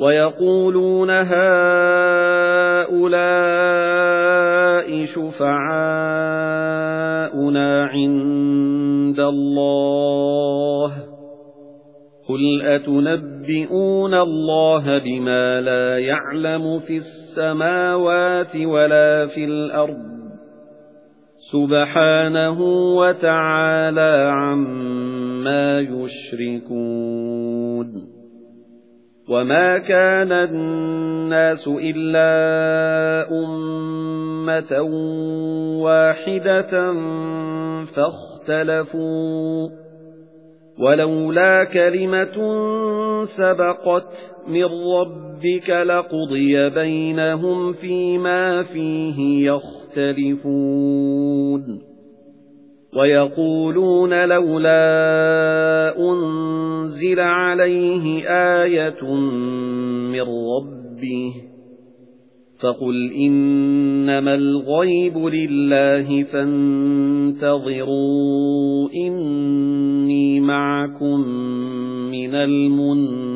وَيَقُولُونَ هَؤُلَاءِ شُفَعَاؤُنَا عِندَ اللَّهِ قُلْ أَتُنَبِّئُونَ اللَّهَ بِمَا لَا يَعْلَمُ فِي السَّمَاوَاتِ وَلَا فِي الْأَرْضِ سُبْحَانَهُ وَتَعَالَى عَمَّا يُشْرِكُونَ وَمَا كَانَ النَّاسُ إِلَّا أُمَّةً وَاحِدَةً فَاخْتَلَفُوا وَلَوْلَا كَلِمَةٌ سَبَقَتْ مِنْ رَبِّكَ لَقُضِيَ بَيْنَهُمْ فِيمَا فِيهِ يَخْتَلِفُونَ وَيَقُولُونَ لَوْلَا أُنْزِلَ عَلَيْهِ آيَةٌ مِّن رَّبِّهِ فَقُلْ إِنَّمَا الْغَيْبُ لِلَّهِ فَانتَظِرُوا إِنِّي مَعَكُمْ مِنَ الْمُنتَظِرِينَ